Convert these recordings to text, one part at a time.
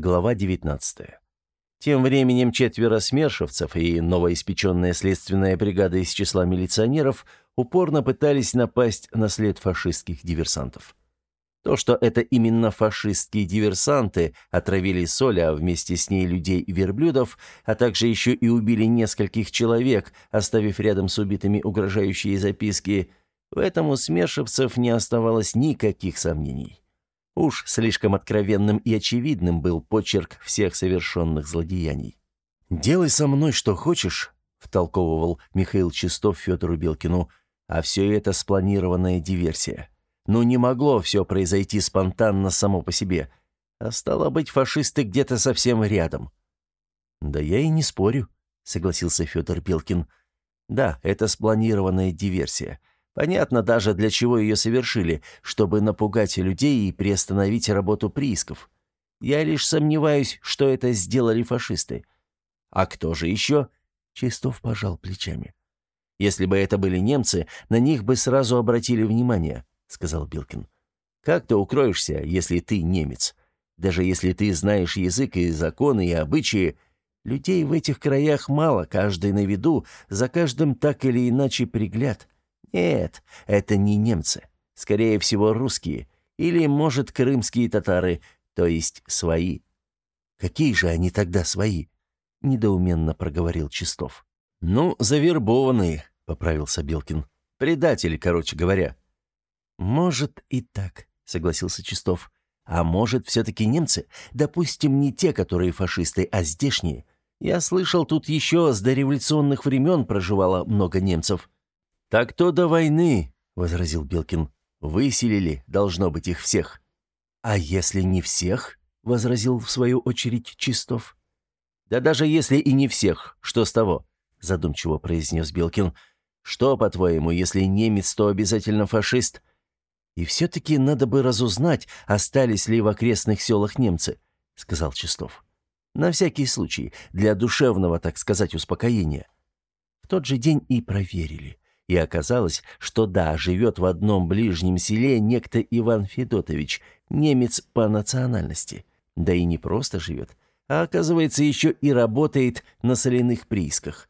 Глава 19. Тем временем четверо смершевцев и новоиспеченная следственная бригада из числа милиционеров упорно пытались напасть на след фашистских диверсантов. То, что это именно фашистские диверсанты отравили соль, а вместе с ней людей и верблюдов, а также еще и убили нескольких человек, оставив рядом с убитыми угрожающие записки, в этом у смершевцев не оставалось никаких сомнений. Уж слишком откровенным и очевидным был почерк всех совершенных злодеяний. «Делай со мной что хочешь», — втолковывал Михаил Чистов Федору Белкину, «а все это спланированная диверсия. Но не могло все произойти спонтанно само по себе. А стало быть, фашисты где-то совсем рядом». «Да я и не спорю», — согласился Федор Белкин. «Да, это спланированная диверсия. Понятно даже, для чего ее совершили, чтобы напугать людей и приостановить работу приисков. Я лишь сомневаюсь, что это сделали фашисты. А кто же еще? Чистов пожал плечами. Если бы это были немцы, на них бы сразу обратили внимание, сказал Билкин. Как ты укроешься, если ты немец? Даже если ты знаешь язык и законы и обычаи, людей в этих краях мало, каждый на виду, за каждым так или иначе пригляд. Нет, это не немцы. Скорее всего, русские. Или, может, крымские татары, то есть свои. Какие же они тогда свои? Недоуменно проговорил Чистов. Ну, завербованные, поправился Белкин. Предатели, короче говоря. Может и так, согласился Чистов. А может, все-таки немцы? Допустим, не те, которые фашисты, а здешние. Я слышал, тут еще с дореволюционных времен проживало много немцев. «Так то до войны», — возразил Белкин. «Выселили, должно быть, их всех». «А если не всех?» — возразил в свою очередь Чистов. «Да даже если и не всех, что с того?» — задумчиво произнес Белкин. «Что, по-твоему, если немец, то обязательно фашист?» «И все-таки надо бы разузнать, остались ли в окрестных селах немцы», — сказал Чистов. «На всякий случай, для душевного, так сказать, успокоения». В тот же день и проверили. И оказалось, что да, живет в одном ближнем селе некто Иван Федотович, немец по национальности. Да и не просто живет, а оказывается еще и работает на соляных приисках.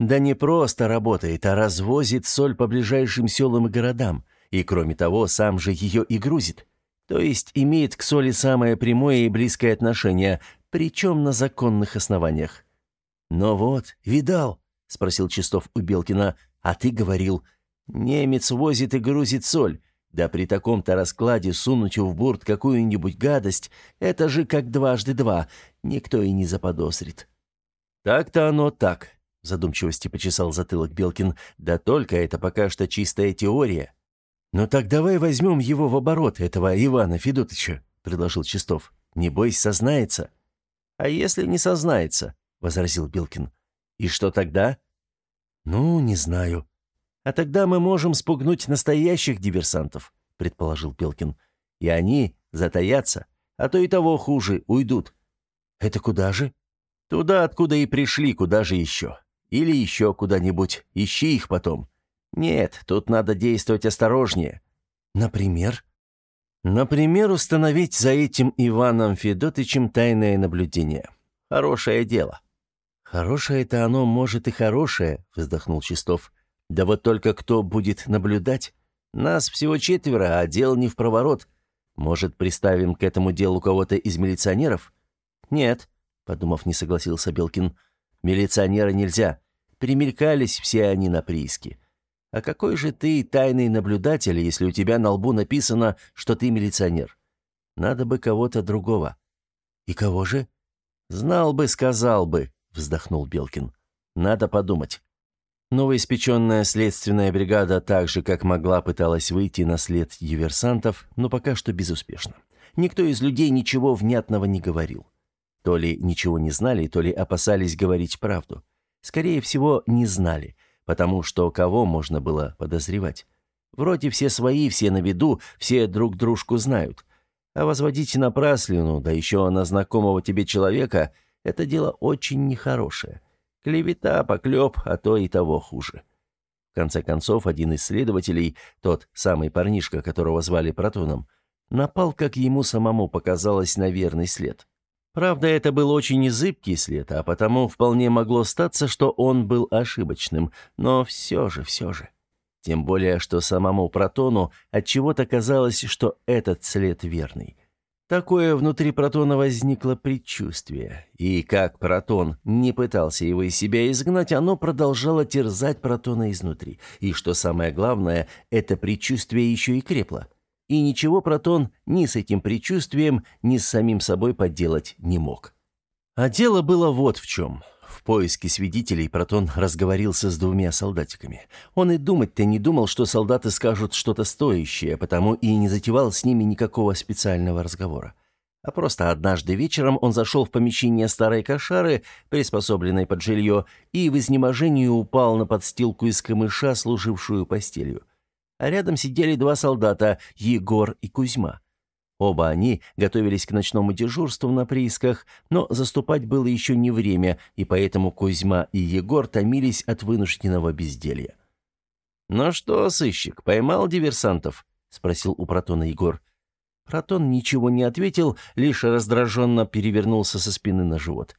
Да не просто работает, а развозит соль по ближайшим селам и городам, и кроме того, сам же ее и грузит. То есть имеет к соли самое прямое и близкое отношение, причем на законных основаниях. «Но вот, видал?» — спросил Чистов у Белкина — а ты говорил, немец возит и грузит соль. Да при таком-то раскладе сунуть в борт какую-нибудь гадость — это же как дважды два, никто и не заподозрит». «Так-то оно так», — задумчивости почесал затылок Белкин. «Да только это пока что чистая теория». «Ну так давай возьмем его в оборот, этого Ивана Федотыча», — предложил Чистов. «Небось, сознается». «А если не сознается?» — возразил Белкин. «И что тогда?» «Ну, не знаю». «А тогда мы можем спугнуть настоящих диверсантов», — предположил Пелкин. «И они затаятся, а то и того хуже, уйдут». «Это куда же?» «Туда, откуда и пришли, куда же еще? Или еще куда-нибудь. Ищи их потом». «Нет, тут надо действовать осторожнее». «Например?» «Например, установить за этим Иваном Федотычем тайное наблюдение. Хорошее дело». «Хорошее-то оно, может, и хорошее», — вздохнул Чистов. «Да вот только кто будет наблюдать? Нас всего четверо, а дело не в проворот. Может, приставим к этому делу кого-то из милиционеров?» «Нет», — подумав, не согласился Белкин. «Милиционера нельзя. Примелькались все они на прииске. А какой же ты тайный наблюдатель, если у тебя на лбу написано, что ты милиционер? Надо бы кого-то другого». «И кого же?» «Знал бы, сказал бы», — вздохнул Белкин. «Надо подумать». Новоиспеченная следственная бригада так же, как могла, пыталась выйти на след диверсантов, но пока что безуспешно. Никто из людей ничего внятного не говорил. То ли ничего не знали, то ли опасались говорить правду. Скорее всего, не знали, потому что кого можно было подозревать. Вроде все свои, все на виду, все друг дружку знают. А возводить напраслину, да еще на знакомого тебе человека — это дело очень нехорошее. Клевета, поклеп, а то и того хуже. В конце концов, один из следователей, тот самый парнишка, которого звали Протоном, напал, как ему самому показалось, на верный след. Правда, это был очень зыбкий след, а потому вполне могло статься, что он был ошибочным, но все же, все же. Тем более, что самому Протону отчего-то казалось, что этот след верный. Такое внутри Протона возникло предчувствие, и как Протон не пытался его из себя изгнать, оно продолжало терзать Протона изнутри. И что самое главное, это предчувствие еще и крепло и ничего Протон ни с этим предчувствием, ни с самим собой поделать не мог. А дело было вот в чем. Поиске свидетелей Протон разговорился с двумя солдатиками. Он и думать-то не думал, что солдаты скажут что-то стоящее, потому и не затевал с ними никакого специального разговора. А просто однажды вечером он зашел в помещение старой кошары, приспособленной под жилье, и в изнеможении упал на подстилку из камыша, служившую постелью а рядом сидели два солдата, Егор и Кузьма. Оба они готовились к ночному дежурству на приисках, но заступать было еще не время, и поэтому Кузьма и Егор томились от вынужденного безделья. «Ну что, сыщик, поймал диверсантов?» — спросил у Протона Егор. Протон ничего не ответил, лишь раздраженно перевернулся со спины на живот.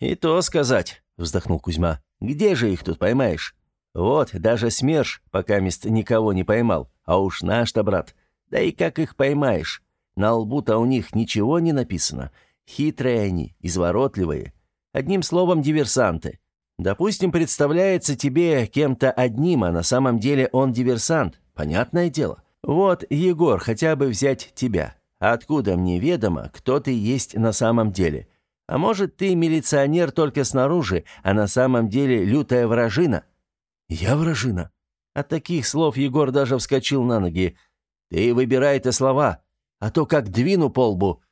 «И то сказать», — вздохнул Кузьма. «Где же их тут поймаешь?» Вот, даже СМЕРШ пока мест никого не поймал, а уж наш-то, брат. Да и как их поймаешь? На лбу-то у них ничего не написано. Хитрые они, изворотливые. Одним словом, диверсанты. Допустим, представляется тебе кем-то одним, а на самом деле он диверсант. Понятное дело. Вот, Егор, хотя бы взять тебя. Откуда мне ведомо, кто ты есть на самом деле? А может, ты милиционер только снаружи, а на самом деле лютая вражина? «Я вражина». От таких слов Егор даже вскочил на ноги. «Ты выбирай-то слова, а то как двину по лбу».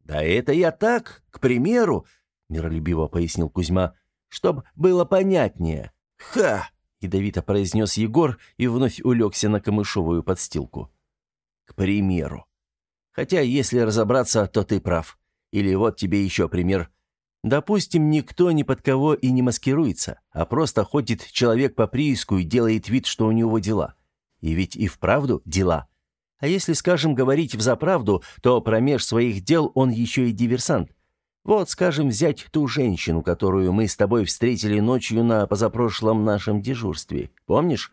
«Да это я так, к примеру», — миролюбиво пояснил Кузьма, «чтоб было понятнее». «Ха!» — ядовито произнес Егор и вновь улегся на камышовую подстилку. «К примеру. Хотя, если разобраться, то ты прав. Или вот тебе еще пример. Допустим, никто ни под кого и не маскируется, а просто ходит человек по прииску и делает вид, что у него дела. И ведь и вправду дела. А если, скажем, говорить взаправду, то промеж своих дел он еще и диверсант. Вот, скажем, взять ту женщину, которую мы с тобой встретили ночью на позапрошлом нашем дежурстве. Помнишь?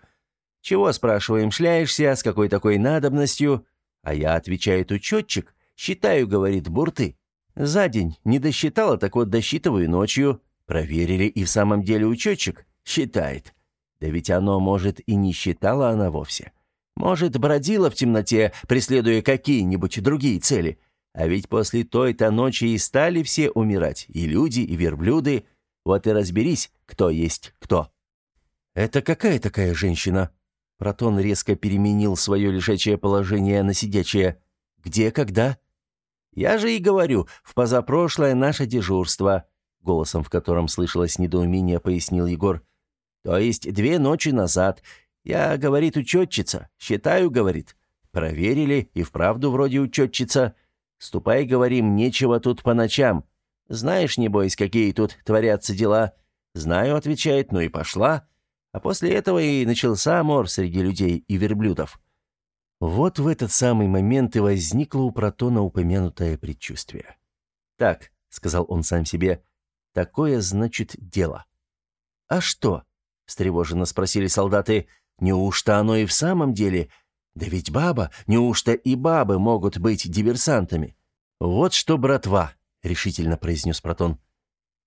Чего, спрашиваем, шляешься, с какой такой надобностью? А я отвечаю, учетчик, считаю, говорит, бурты. За день не досчитала, так вот досчитываю ночью. Проверили, и в самом деле учетчик считает. Да ведь оно, может, и не считала она вовсе. Может, бродила в темноте, преследуя какие-нибудь другие цели. А ведь после той-то ночи и стали все умирать, и люди, и верблюды. Вот и разберись, кто есть кто. «Это какая такая женщина?» Протон резко переменил свое лежачее положение на сидячее. «Где, когда?» «Я же и говорю, в позапрошлое наше дежурство», голосом в котором слышалось недоумение, пояснил Егор. «То есть две ночи назад. Я, говорит, учетчица. Считаю, говорит. Проверили, и вправду вроде учетчица. Ступай, говорим, нечего тут по ночам. Знаешь, небось, какие тут творятся дела?» «Знаю», — отвечает, ну и пошла. А после этого и начался мор среди людей и верблюдов. Вот в этот самый момент и возникло у Протона упомянутое предчувствие. «Так», — сказал он сам себе, — «такое значит дело». «А что?» — встревоженно спросили солдаты. «Неужто оно и в самом деле? Да ведь баба, неужто и бабы могут быть диверсантами?» «Вот что, братва», — решительно произнес Протон.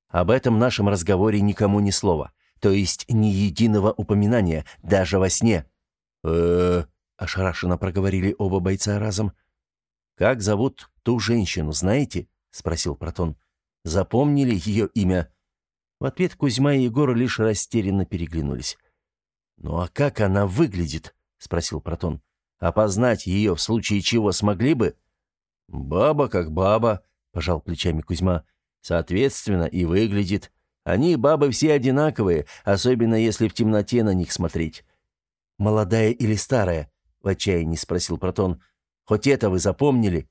«Об этом нашем разговоре никому ни слова, то есть ни единого упоминания, даже во сне». «Э-э...» — ошарашенно проговорили оба бойца разом. «Как зовут ту женщину, знаете?» — спросил Протон. «Запомнили ее имя?» В ответ Кузьма и Егор лишь растерянно переглянулись. «Ну а как она выглядит?» — спросил Протон. «Опознать ее в случае чего смогли бы?» «Баба как баба», — пожал плечами Кузьма. «Соответственно, и выглядит. Они, бабы, все одинаковые, особенно если в темноте на них смотреть». «Молодая или старая?» в отчаянии спросил Протон. «Хоть это вы запомнили?»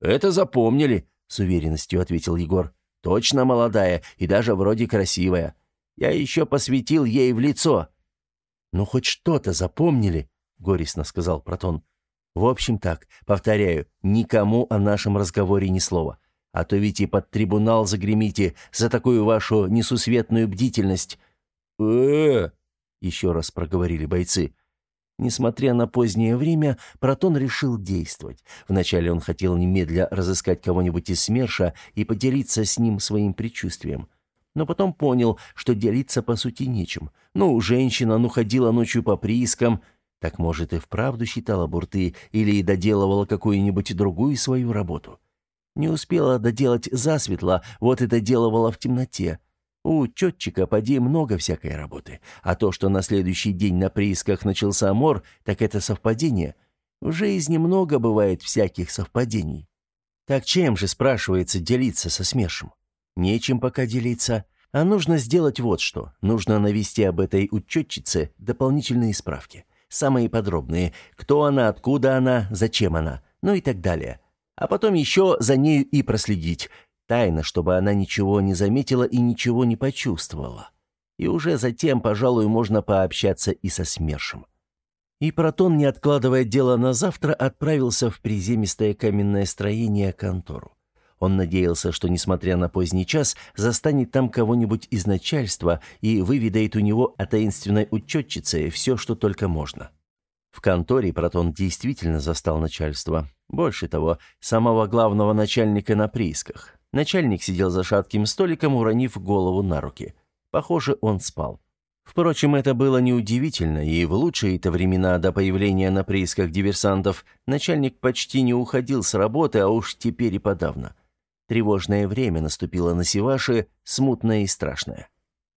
«Это запомнили», — с уверенностью ответил Егор. «Точно молодая и даже вроде красивая. Я еще посветил ей в лицо». «Ну, хоть что-то запомнили», — горестно сказал Протон. «В общем так, повторяю, никому о нашем разговоре ни слова. А то ведь и под трибунал загремите за такую вашу несусветную бдительность». «Э-э-э!» еще раз проговорили бойцы. Несмотря на позднее время, Протон решил действовать. Вначале он хотел немедля разыскать кого-нибудь из СМЕРШа и поделиться с ним своим предчувствием. Но потом понял, что делиться по сути нечем. Ну, женщина, ну, ходила ночью по приискам. Так, может, и вправду считала бурты или и доделывала какую-нибудь другую свою работу. Не успела доделать засветло, вот и доделывала в темноте. У тетчика поди много всякой работы, а то, что на следующий день на приисках начался мор, так это совпадение. В жизни много бывает всяких совпадений. Так чем же, спрашивается, делиться со смершем? Нечем пока делиться, а нужно сделать вот что. Нужно навести об этой учетчице дополнительные справки. Самые подробные. Кто она, откуда она, зачем она, ну и так далее. А потом еще за нею и проследить – Тайно, чтобы она ничего не заметила и ничего не почувствовала. И уже затем, пожалуй, можно пообщаться и со СМЕРШем. И Протон, не откладывая дело на завтра, отправился в приземистое каменное строение контору. Он надеялся, что, несмотря на поздний час, застанет там кого-нибудь из начальства и выведает у него о таинственной учетчице все, что только можно. В конторе Протон действительно застал начальство. Больше того, самого главного начальника на приисках. Начальник сидел за шатким столиком, уронив голову на руки. Похоже, он спал. Впрочем, это было неудивительно, и в лучшие-то времена до появления на приисках диверсантов начальник почти не уходил с работы, а уж теперь и подавно. Тревожное время наступило на Севаше, смутное и страшное.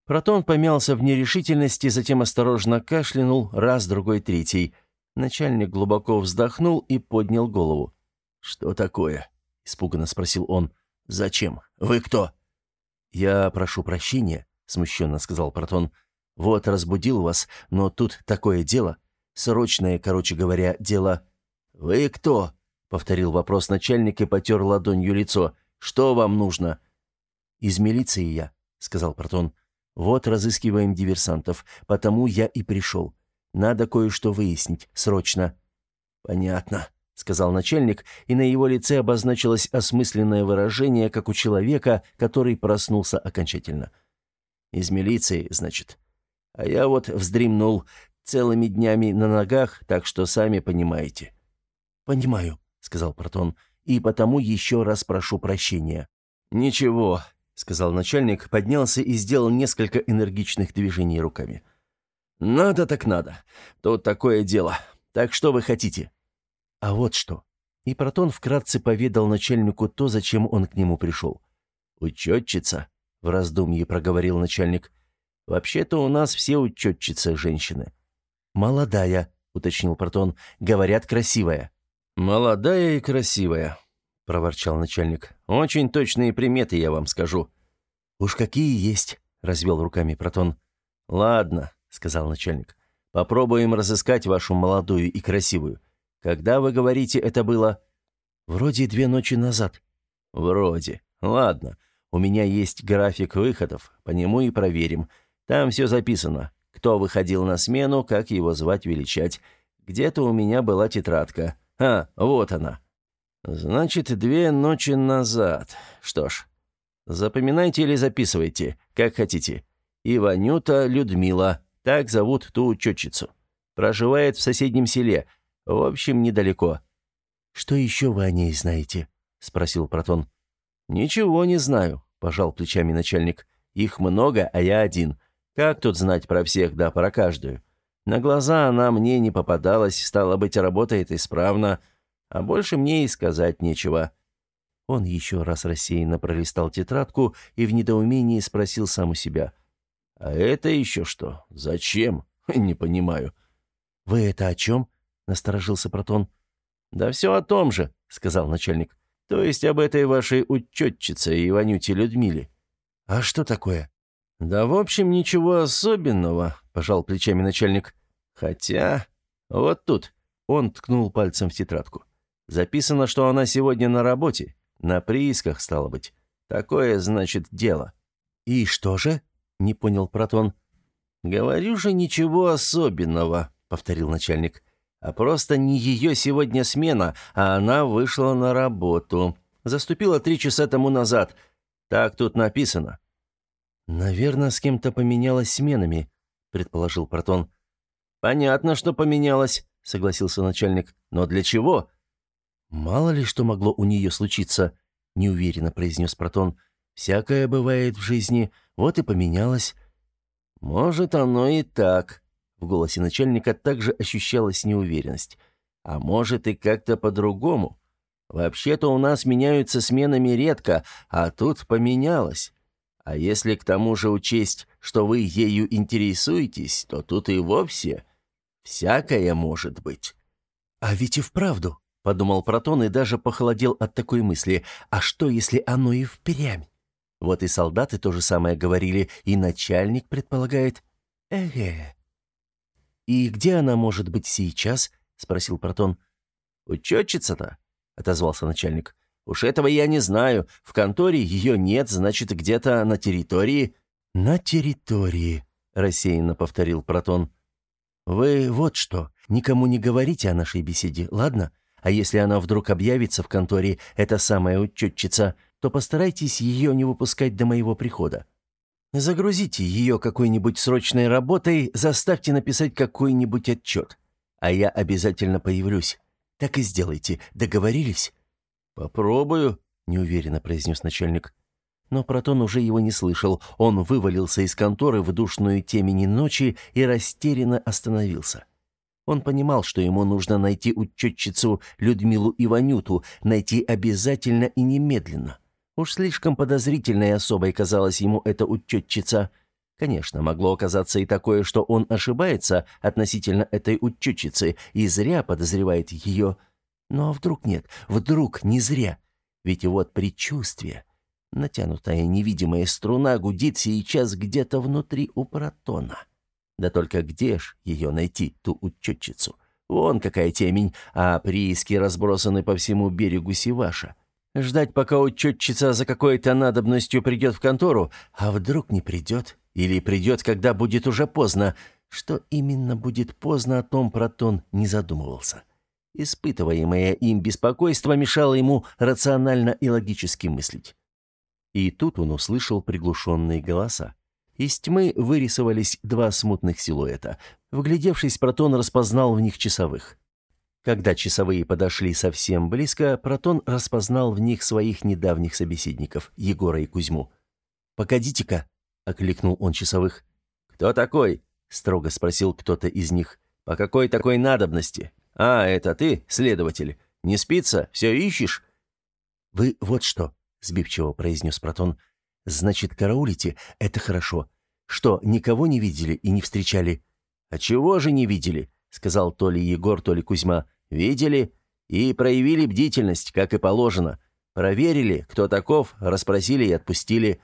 Протон помялся в нерешительности, затем осторожно кашлянул, раз, другой, третий. Начальник глубоко вздохнул и поднял голову. «Что такое?» — испуганно спросил он. — «Зачем? Вы кто?» «Я прошу прощения», — смущенно сказал Протон. «Вот разбудил вас, но тут такое дело. Срочное, короче говоря, дело». «Вы кто?» — повторил вопрос начальник и потер ладонью лицо. «Что вам нужно?» «Из милиции я», — сказал Протон. «Вот разыскиваем диверсантов, потому я и пришел. Надо кое-что выяснить, срочно». «Понятно», — сказал начальник, и на его лице обозначилось осмысленное выражение, как у человека, который проснулся окончательно. «Из милиции, значит. А я вот вздремнул целыми днями на ногах, так что сами понимаете». «Понимаю», — сказал Протон, — «и потому еще раз прошу прощения». «Ничего», — сказал начальник, поднялся и сделал несколько энергичных движений руками. «Надо так надо. Тут такое дело. Так что вы хотите?» А вот что. И Протон вкратце поведал начальнику то, зачем он к нему пришел. «Учетчица», — в раздумье проговорил начальник. «Вообще-то у нас все учетчицы женщины». «Молодая», — уточнил Протон. «Говорят, красивая». «Молодая и красивая», — проворчал начальник. «Очень точные приметы, я вам скажу». «Уж какие есть», — развел руками Протон. «Ладно», — сказал начальник. «Попробуем разыскать вашу молодую и красивую. Когда, вы говорите, это было?» «Вроде две ночи назад». «Вроде. Ладно. У меня есть график выходов. По нему и проверим. Там все записано. Кто выходил на смену, как его звать, величать. Где-то у меня была тетрадка. А, вот она. Значит, две ночи назад. Что ж, запоминайте или записывайте, как хотите. Иванюта Людмила. Так зовут ту учетчицу. Проживает в соседнем селе. В общем, недалеко». «Что еще вы о ней знаете?» — спросил Протон. «Ничего не знаю», — пожал плечами начальник. «Их много, а я один. Как тут знать про всех, да про каждую? На глаза она мне не попадалась, стало быть, работает исправно, а больше мне и сказать нечего». Он еще раз рассеянно пролистал тетрадку и в недоумении спросил сам у себя. «А это еще что? Зачем? Не понимаю». «Вы это о чем?» — насторожился Протон. «Да все о том же», — сказал начальник. «То есть об этой вашей учетчице Иванюте Людмиле». «А что такое?» «Да, в общем, ничего особенного», — пожал плечами начальник. «Хотя... Вот тут». Он ткнул пальцем в тетрадку. «Записано, что она сегодня на работе. На приисках, стало быть. Такое, значит, дело». «И что же?» — не понял Протон. «Говорю же, ничего особенного», — повторил начальник а просто не ее сегодня смена, а она вышла на работу. Заступила три часа тому назад. Так тут написано». «Наверное, с кем-то поменялась сменами», — предположил Протон. «Понятно, что поменялась», — согласился начальник. «Но для чего?» «Мало ли что могло у нее случиться», — неуверенно произнес Протон. «Всякое бывает в жизни, вот и поменялось». «Может, оно и так», — в голосе начальника также ощущалась неуверенность. «А может, и как-то по-другому. Вообще-то у нас меняются сменами редко, а тут поменялось. А если к тому же учесть, что вы ею интересуетесь, то тут и вовсе всякое может быть». «А ведь и вправду», — подумал Протон и даже похолодел от такой мысли, «а что, если оно и впрямь?» Вот и солдаты то же самое говорили, и начальник предполагает. Эге. «И где она может быть сейчас?» — спросил Протон. «Учетчица-то?» — отозвался начальник. «Уж этого я не знаю. В конторе ее нет, значит, где-то на территории». «На территории», — рассеянно повторил Протон. «Вы вот что, никому не говорите о нашей беседе, ладно? А если она вдруг объявится в конторе, эта самая учетчица, то постарайтесь ее не выпускать до моего прихода. Загрузите ее какой-нибудь срочной работой, заставьте написать какой-нибудь отчет. А я обязательно появлюсь. Так и сделайте. Договорились?» «Попробую», — неуверенно произнес начальник. Но Протон уже его не слышал. Он вывалился из конторы в душную темени ночи и растерянно остановился. Он понимал, что ему нужно найти учетчицу Людмилу Иванюту, найти обязательно и немедленно. Уж слишком подозрительной особой казалась ему эта учетчица. Конечно, могло оказаться и такое, что он ошибается относительно этой учетчицы и зря подозревает ее. Но вдруг нет, вдруг не зря. Ведь вот предчувствие. Натянутая невидимая струна гудит сейчас где-то внутри у протона. Да только где ж ее найти, ту учетчицу? Вон какая темень, а прииски разбросаны по всему берегу Сиваша. Ждать, пока учетчица за какой-то надобностью придет в контору, а вдруг не придет? Или придет, когда будет уже поздно? Что именно будет поздно, о том Протон не задумывался. Испытываемое им беспокойство мешало ему рационально и логически мыслить. И тут он услышал приглушенные голоса. Из тьмы вырисовались два смутных силуэта. Вглядевшись, Протон распознал в них часовых. Когда часовые подошли совсем близко, Протон распознал в них своих недавних собеседников, Егора и Кузьму. «Погодите-ка», — окликнул он часовых. «Кто такой?» — строго спросил кто-то из них. «По какой такой надобности? А, это ты, следователь. Не спится? Все ищешь?» «Вы вот что», — сбивчиво произнес Протон. «Значит, караулите? Это хорошо. Что, никого не видели и не встречали?» «А чего же не видели?» — сказал то ли Егор, то ли Кузьма. Видели и проявили бдительность, как и положено. Проверили, кто таков, расспросили и отпустили.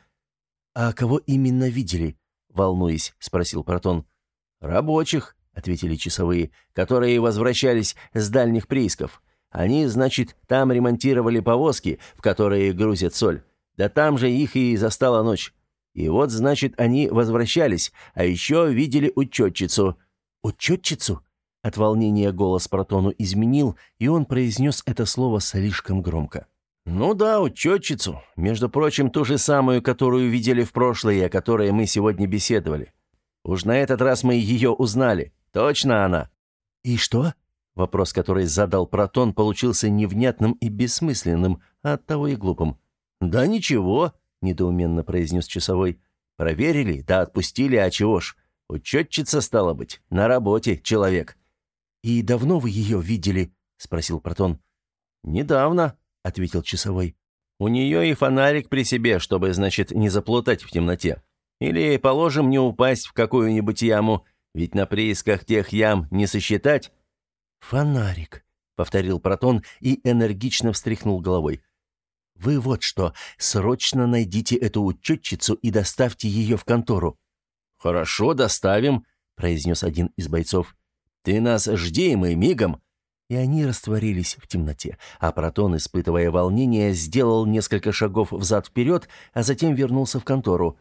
«А кого именно видели?» — волнуясь, спросил Протон. «Рабочих», — ответили часовые, «которые возвращались с дальних приисков. Они, значит, там ремонтировали повозки, в которые грузят соль. Да там же их и застала ночь. И вот, значит, они возвращались, а еще видели учетчицу». «Учетчицу?» От волнения голос Протону изменил, и он произнес это слово слишком громко. «Ну да, учетчицу. Между прочим, ту же самую, которую видели в прошлое о которой мы сегодня беседовали. Уж на этот раз мы ее узнали. Точно она». «И что?» Вопрос, который задал Протон, получился невнятным и бессмысленным, а оттого и глупым. «Да ничего», — недоуменно произнес часовой. «Проверили, да отпустили, а чего ж? Учетчица, стала быть, на работе человек». «И давно вы ее видели?» — спросил Протон. «Недавно», — ответил часовой. «У нее и фонарик при себе, чтобы, значит, не заплутать в темноте. Или, положим, не упасть в какую-нибудь яму, ведь на приисках тех ям не сосчитать». «Фонарик», — повторил Протон и энергично встряхнул головой. «Вы вот что, срочно найдите эту учетчицу и доставьте ее в контору». «Хорошо, доставим», — произнес один из бойцов. Ты нас жди, мы мигом!» И они растворились в темноте, а Протон, испытывая волнение, сделал несколько шагов взад-вперед, а затем вернулся в контору.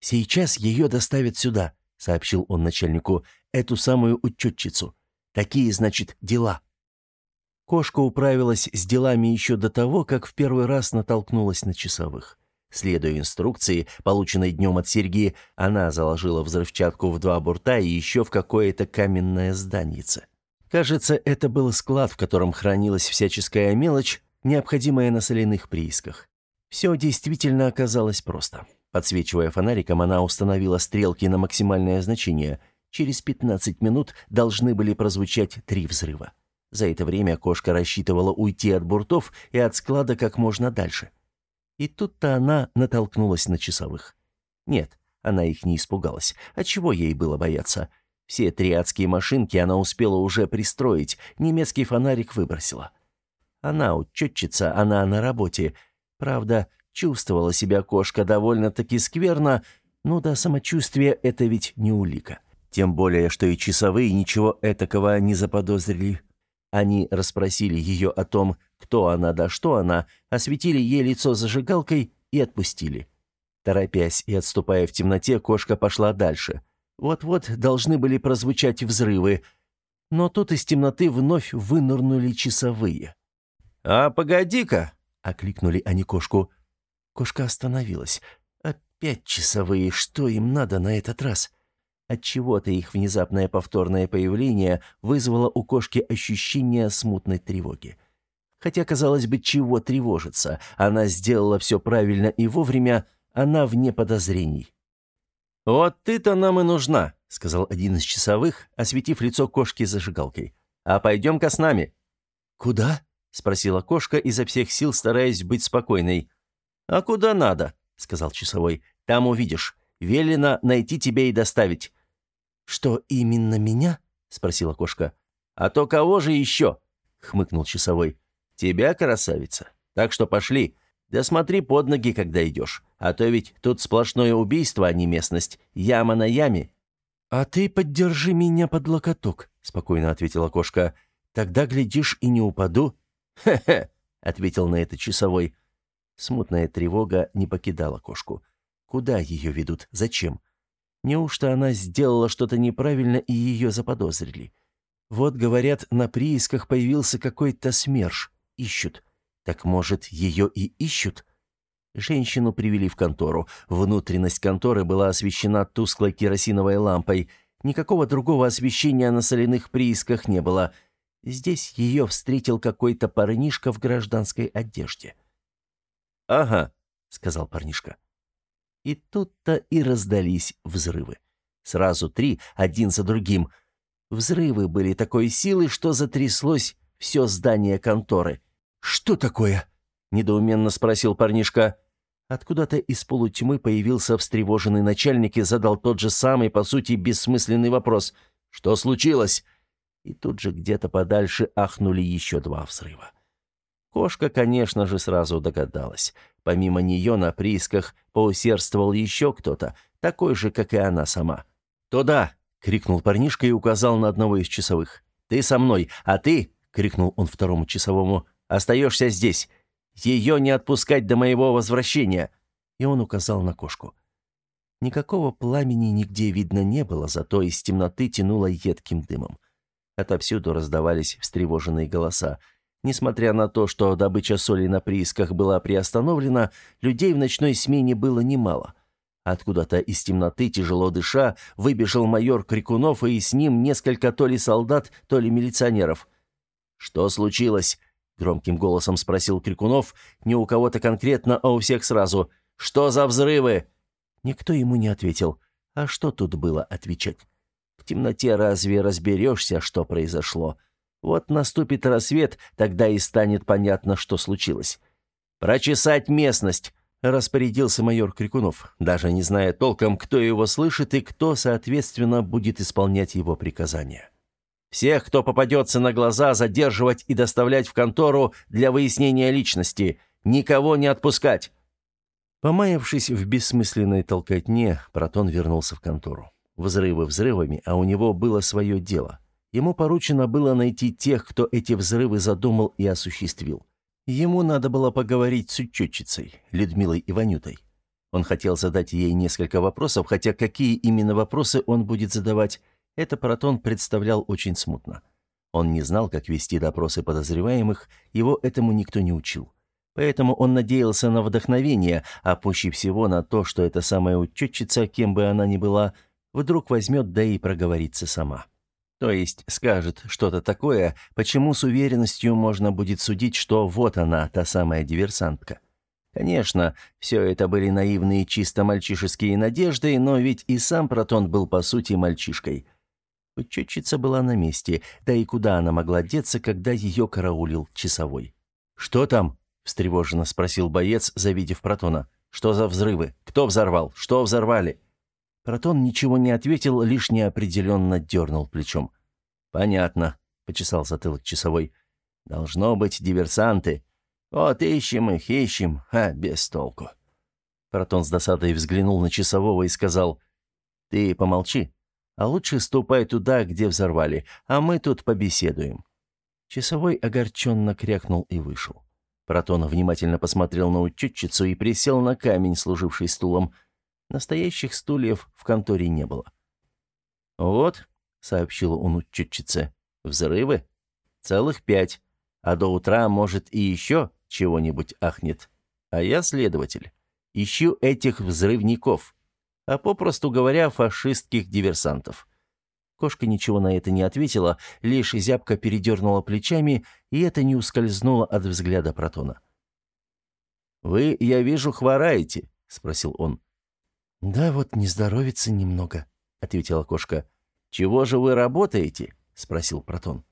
«Сейчас ее доставят сюда», — сообщил он начальнику, — «эту самую учетчицу. Такие, значит, дела». Кошка управилась с делами еще до того, как в первый раз натолкнулась на часовых. Следуя инструкции, полученной днем от Сергии, она заложила взрывчатку в два бурта и еще в какое-то каменное зданице. Кажется, это был склад, в котором хранилась всяческая мелочь, необходимая на соляных приисках. Все действительно оказалось просто. Подсвечивая фонариком, она установила стрелки на максимальное значение. Через 15 минут должны были прозвучать три взрыва. За это время кошка рассчитывала уйти от буртов и от склада как можно дальше. И тут-то она натолкнулась на часовых. Нет, она их не испугалась. А чего ей было бояться? Все триадские машинки она успела уже пристроить, немецкий фонарик выбросила. Она учетчица, она на работе. Правда, чувствовала себя кошка довольно-таки скверно, но до самочувствия это ведь не улика. Тем более, что и часовые ничего этакого не заподозрили. Они расспросили ее о том, кто она да что она, осветили ей лицо зажигалкой и отпустили. Торопясь и отступая в темноте, кошка пошла дальше. Вот-вот должны были прозвучать взрывы, но тут из темноты вновь вынырнули часовые. «А погоди-ка!» — окликнули они кошку. Кошка остановилась. «Опять часовые, что им надо на этот раз?» Отчего-то их внезапное повторное появление вызвало у кошки ощущение смутной тревоги. Хотя, казалось бы, чего тревожиться? Она сделала все правильно и вовремя, она вне подозрений. «Вот ты-то нам и нужна», — сказал один из часовых, осветив лицо кошки зажигалкой. «А пойдем-ка с нами». «Куда?» — спросила кошка, изо всех сил стараясь быть спокойной. «А куда надо?» — сказал часовой. «Там увидишь. Велено найти тебя и доставить. «Что, именно меня?» — спросила кошка. «А то кого же еще?» — хмыкнул часовой. «Тебя, красавица. Так что пошли. Да смотри под ноги, когда идешь. А то ведь тут сплошное убийство, а не местность. Яма на яме». «А ты поддержи меня под локоток», — спокойно ответила кошка. «Тогда, глядишь, и не упаду». «Хе-хе», — ответил на это часовой. Смутная тревога не покидала кошку. Куда ее ведут? Зачем? Неужто она сделала что-то неправильно и ее заподозрили? Вот, говорят, на приисках появился какой-то СМЕРШ. Ищут. Так, может, ее и ищут? Женщину привели в контору. Внутренность конторы была освещена тусклой керосиновой лампой. Никакого другого освещения на соляных приисках не было. Здесь ее встретил какой-то парнишка в гражданской одежде. «Ага», — сказал парнишка. И тут-то и раздались взрывы. Сразу три, один за другим. Взрывы были такой силы, что затряслось все здание конторы. «Что такое?» — недоуменно спросил парнишка. Откуда-то из полутьмы появился встревоженный начальник и задал тот же самый, по сути, бессмысленный вопрос. «Что случилось?» И тут же где-то подальше ахнули еще два взрыва. Кошка, конечно же, сразу догадалась. Помимо нее на приисках поусердствовал еще кто-то, такой же, как и она сама. «Туда!» — крикнул парнишка и указал на одного из часовых. «Ты со мной, а ты!» — крикнул он второму часовому. «Остаешься здесь. Ее не отпускать до моего возвращения!» И он указал на кошку. Никакого пламени нигде видно не было, зато из темноты тянуло едким дымом. Отовсюду раздавались встревоженные голоса. Несмотря на то, что добыча соли на приисках была приостановлена, людей в ночной смене было немало. Откуда-то из темноты, тяжело дыша, выбежал майор Крикунов, и с ним несколько то ли солдат, то ли милиционеров. «Что случилось?» — громким голосом спросил Крикунов, не у кого-то конкретно, а у всех сразу. «Что за взрывы?» Никто ему не ответил. А что тут было отвечать? В темноте разве разберешься, что произошло?» Вот наступит рассвет, тогда и станет понятно, что случилось. «Прочесать местность!» — распорядился майор Крикунов, даже не зная толком, кто его слышит и кто, соответственно, будет исполнять его приказания. «Всех, кто попадется на глаза, задерживать и доставлять в контору для выяснения личности. Никого не отпускать!» Помаявшись в бессмысленной толкотне, Протон вернулся в контору. Взрывы взрывами, а у него было свое дело. Ему поручено было найти тех, кто эти взрывы задумал и осуществил. Ему надо было поговорить с учетчицей, Людмилой Иванютой. Он хотел задать ей несколько вопросов, хотя какие именно вопросы он будет задавать, это Протон представлял очень смутно. Он не знал, как вести допросы подозреваемых, его этому никто не учил. Поэтому он надеялся на вдохновение, а пуще всего на то, что эта самая учетчица, кем бы она ни была, вдруг возьмет да и проговорится сама. То есть скажет что-то такое, почему с уверенностью можно будет судить, что вот она, та самая диверсантка. Конечно, все это были наивные чисто мальчишеские надежды, но ведь и сам Протон был по сути мальчишкой. Учетчица была на месте, да и куда она могла деться, когда ее караулил часовой. «Что там?» — встревоженно спросил боец, завидев Протона. «Что за взрывы? Кто взорвал? Что взорвали?» Протон ничего не ответил, лишь неопределенно дернул плечом. «Понятно», — почесал затылок часовой. «Должно быть диверсанты. Вот ищем их, ищем, а без толку». Протон с досадой взглянул на часового и сказал, «Ты помолчи, а лучше ступай туда, где взорвали, а мы тут побеседуем». Часовой огорченно крякнул и вышел. Протон внимательно посмотрел на учетчицу и присел на камень, служивший стулом. Настоящих стульев в конторе не было. «Вот», — сообщил он учетчице, — «взрывы. Целых пять. А до утра, может, и еще чего-нибудь ахнет. А я следователь. Ищу этих взрывников. А попросту говоря, фашистских диверсантов». Кошка ничего на это не ответила, лишь зябко передернула плечами, и это не ускользнуло от взгляда Протона. «Вы, я вижу, хвораете?» — спросил он. «Да вот не здоровится немного», — ответила кошка. «Чего же вы работаете?» — спросил Протон.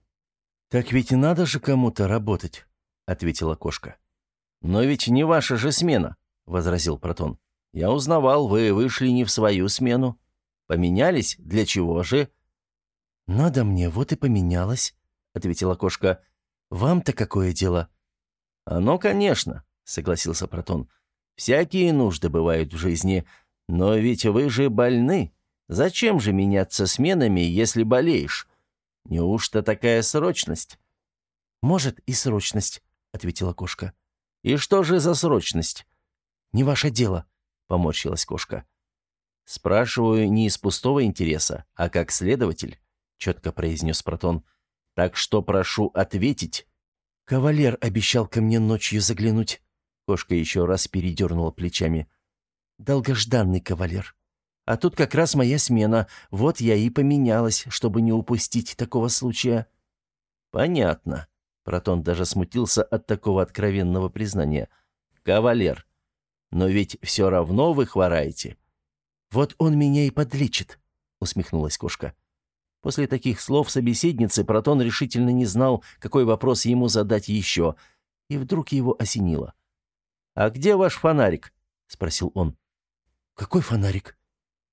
«Так ведь и надо же кому-то работать», — ответила кошка. «Но ведь не ваша же смена», — возразил Протон. «Я узнавал, вы вышли не в свою смену. Поменялись? Для чего же?» «Надо мне, вот и поменялась», — ответила кошка. «Вам-то какое дело?» «Оно, конечно», — согласился Протон. «Всякие нужды бывают в жизни, но ведь вы же больны. Зачем же меняться сменами, если болеешь? Неужто такая срочность?» «Может, и срочность», — ответила кошка. «И что же за срочность?» «Не ваше дело», — поморщилась кошка. «Спрашиваю не из пустого интереса, а как следователь», — четко произнес Протон. «Так что прошу ответить». «Кавалер обещал ко мне ночью заглянуть». Кошка еще раз передернула плечами долгожданный кавалер. А тут как раз моя смена. Вот я и поменялась, чтобы не упустить такого случая». «Понятно». Протон даже смутился от такого откровенного признания. «Кавалер. Но ведь все равно вы хвораете». «Вот он меня и подлечит», — усмехнулась кошка. После таких слов собеседницы Протон решительно не знал, какой вопрос ему задать еще, и вдруг его осенило. «А где ваш фонарик?» — спросил он. «Какой фонарик?»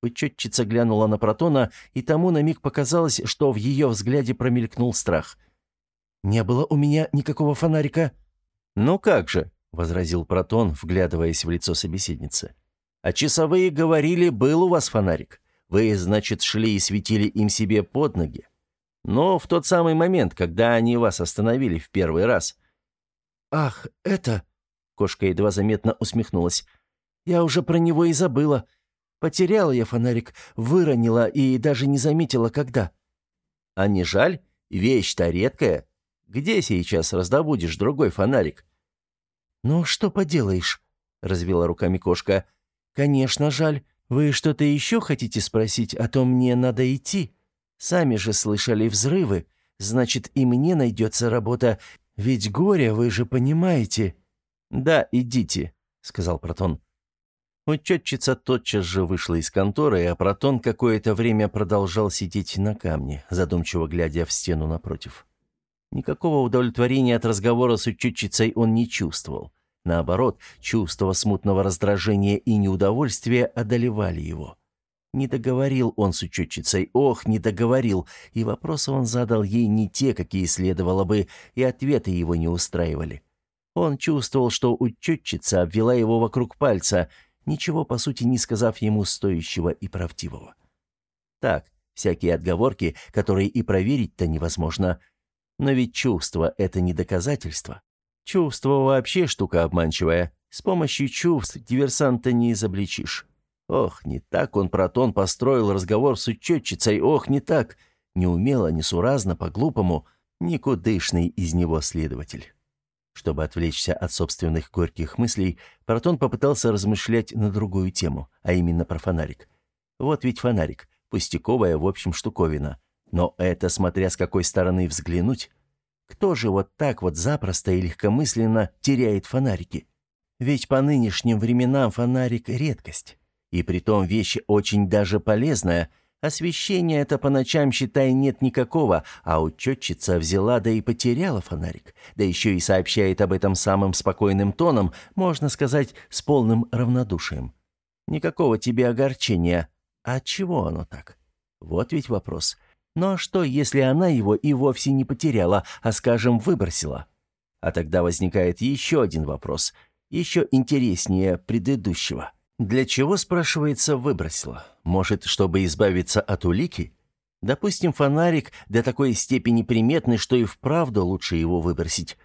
Учетчица глянула на Протона, и тому на миг показалось, что в ее взгляде промелькнул страх. «Не было у меня никакого фонарика». «Ну как же», — возразил Протон, вглядываясь в лицо собеседницы. «А часовые говорили, был у вас фонарик. Вы, значит, шли и светили им себе под ноги. Но в тот самый момент, когда они вас остановили в первый раз». «Ах, это...» — кошка едва заметно усмехнулась. Я уже про него и забыла. Потеряла я фонарик, выронила и даже не заметила, когда. А не жаль? Вещь-то редкая. Где сейчас раздобудешь другой фонарик? Ну, что поделаешь, развела руками кошка. Конечно, жаль. Вы что-то еще хотите спросить, а то мне надо идти. Сами же слышали взрывы. Значит, и мне найдется работа. Ведь горе, вы же понимаете. Да, идите, сказал Протон. Учетчица тотчас же вышла из конторы, а Протон какое-то время продолжал сидеть на камне, задумчиво глядя в стену напротив. Никакого удовлетворения от разговора с учетчицей он не чувствовал. Наоборот, чувство смутного раздражения и неудовольствия одолевали его. Не договорил он с учетчицей, ох, не договорил, и вопросы он задал ей не те, какие следовало бы, и ответы его не устраивали. Он чувствовал, что учетчица обвела его вокруг пальца — ничего, по сути, не сказав ему стоящего и правдивого. Так, всякие отговорки, которые и проверить-то невозможно. Но ведь чувство — это не доказательство. Чувство вообще штука обманчивая. С помощью чувств диверсанта не изобличишь. Ох, не так он, Протон, построил разговор с учетчицей, ох, не так. Неумело, несуразно, по-глупому. Никудышный из него следователь. Чтобы отвлечься от собственных горьких мыслей, Протон попытался размышлять на другую тему, а именно про фонарик. Вот ведь фонарик, пустяковая, в общем, штуковина. Но это смотря с какой стороны взглянуть. Кто же вот так вот запросто и легкомысленно теряет фонарики? Ведь по нынешним временам фонарик — редкость. И притом вещь очень даже полезная. Освещения это по ночам, считай, нет никакого, а учетчица взяла да и потеряла фонарик. Да еще и сообщает об этом самым спокойным тоном, можно сказать, с полным равнодушием. Никакого тебе огорчения. А чего оно так? Вот ведь вопрос. Ну а что, если она его и вовсе не потеряла, а, скажем, выбросила? А тогда возникает еще один вопрос, еще интереснее предыдущего. Для чего, спрашивается, выбросила? Может, чтобы избавиться от улики? Допустим, фонарик до такой степени приметный, что и вправду лучше его выбросить.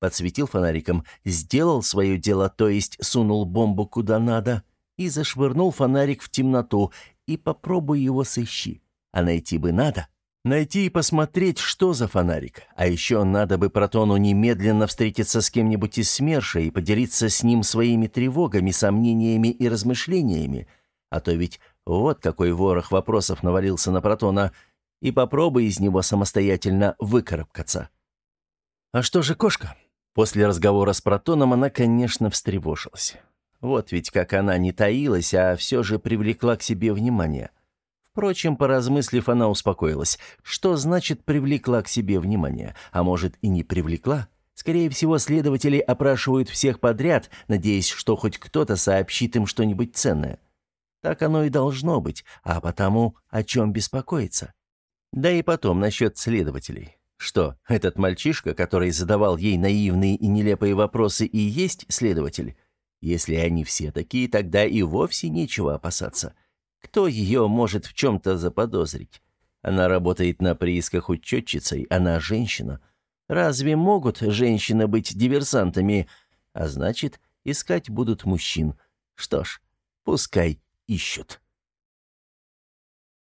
Подсветил фонариком, сделал свое дело, то есть сунул бомбу куда надо, и зашвырнул фонарик в темноту, и попробуй его сыщи. А найти бы надо. Найти и посмотреть, что за фонарик. А еще надо бы Протону немедленно встретиться с кем-нибудь из СМЕРШа и поделиться с ним своими тревогами, сомнениями и размышлениями. А то ведь вот какой ворох вопросов навалился на Протона, и попробуй из него самостоятельно выкарабкаться. А что же кошка? После разговора с Протоном она, конечно, встревожилась. Вот ведь как она не таилась, а все же привлекла к себе внимание. Впрочем, поразмыслив, она успокоилась. Что значит «привлекла к себе внимание»? А может, и не привлекла? Скорее всего, следователи опрашивают всех подряд, надеясь, что хоть кто-то сообщит им что-нибудь ценное. Так оно и должно быть, а потому о чем беспокоиться? Да и потом насчет следователей. Что, этот мальчишка, который задавал ей наивные и нелепые вопросы, и есть следователь? Если они все такие, тогда и вовсе нечего опасаться. Кто ее может в чем-то заподозрить? Она работает на приисках учетчицей, она женщина. Разве могут женщины быть диверсантами? А значит, искать будут мужчин. Что ж, пускай ищут.